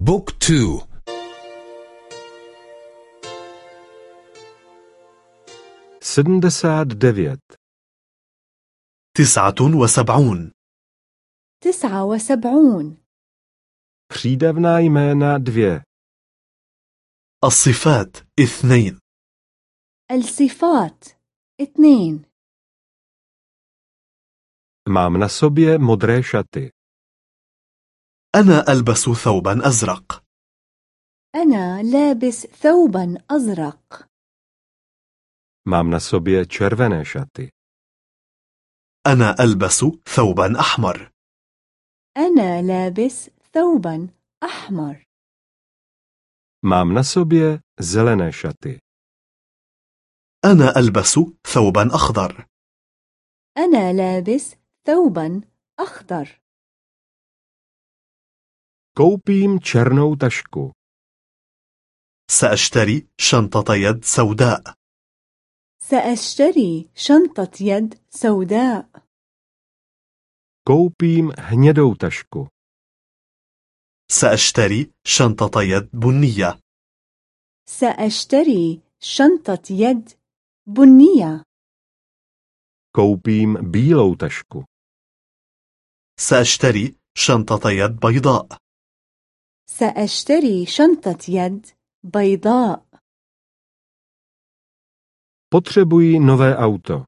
book 2 sedmdesát devět. تسعة وسبعون. تسعة وسبعون. přídavná jména dvě. الصفات اثنين. الصفات اثنين. Mám na sobě modré šaty. أنا ألبس ثوبا أزرق. أنا لابس ثوبا أزرق. Mám na sobě červené šaty. أنا ألبس ثوبا أحمر. أنا لابس ثوبا أحمر. Mám na sobě zelené šaty. أنا ألبس ثوبا أخضر. أنا لابس ثوبا أخضر. Koupím černou tašku. سأشتري شنطة يد سوداء سأشتري شنطة يد سوداء Koupím hnědou tašku. سأشتري شنطة يد بنية سأشتري شنطة يد بنية Koupím bílou tašku. سأشتري شنطة يد بيضاء سأشتري شنطة يد بيضاء Potřebuji nové auto.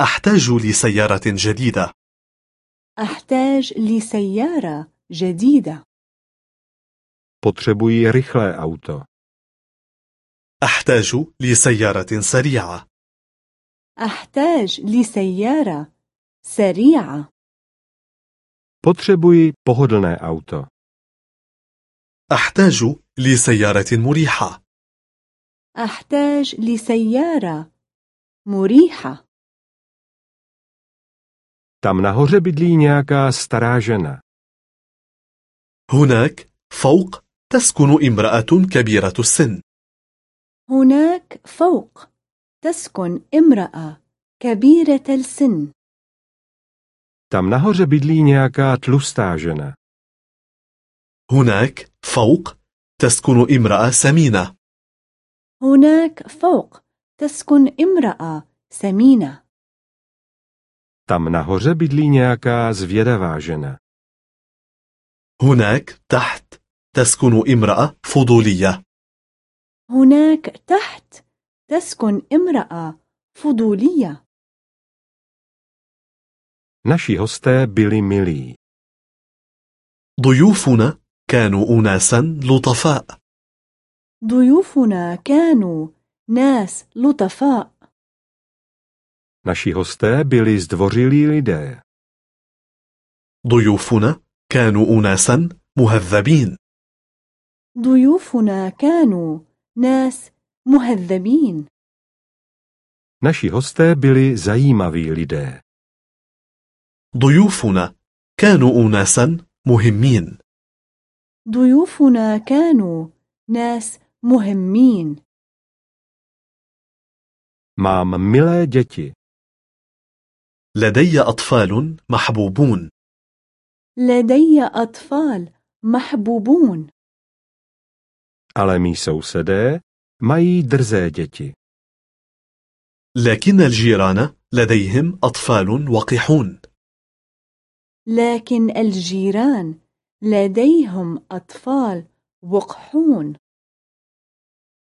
أحتاج لسيارة جديدة أحتاج لسيارة جديدة Potřebuji rychlé auto. أحتاج لسيارة سريعة أحتاج لسيارة سريعة Potřebuji pohodlné auto. أحتاج لسيارة مريحة أحتاج لسيارة مريحة Tam nahoře bydlí nějaká stará žena. هناك فوق تسكن امرأة كبيرة السن هناك فوق تسكن امرأة كبيرة السن Tam nahoře bydlí nějaká tlustá žena. هناك فوق تسكن امرأة سمينة هناك فوق تسكن امرأة سمينة Tam nahoře bydlí nějaká zvědavá žena. هناك تحت تسكن امرأة فضولية هناك تحت تسكن امرأة فضولية Naši hosté byli milí. ضيوفنا كانوا أناسا لطفاء. ضيوفنا كانوا ناس لطفاء. Naši hosté byli zdvořilí lidé. ضيوفنا كانوا أناسا مهذبين. ضيوفنا كانوا ناس مهذبين. Naši hosté byli zajímaví lidé. ضيوفنا كانوا أناسا مهمين. ضيوفنا كانوا ناس مهمين Mám milé děti. لدي أطفال محبوبون لدي أطفال محبوبون Ale mý sousedé mají drzé děti. لكن الجيران لديهم أطفال وقحون لكن الجيران لديهم أطفال وقحون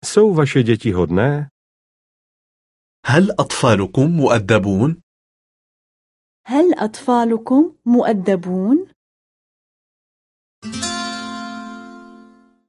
Jsou vaše děti hodné? هل أطفالكم مؤدبون؟ هل أطفالكم مؤدبون؟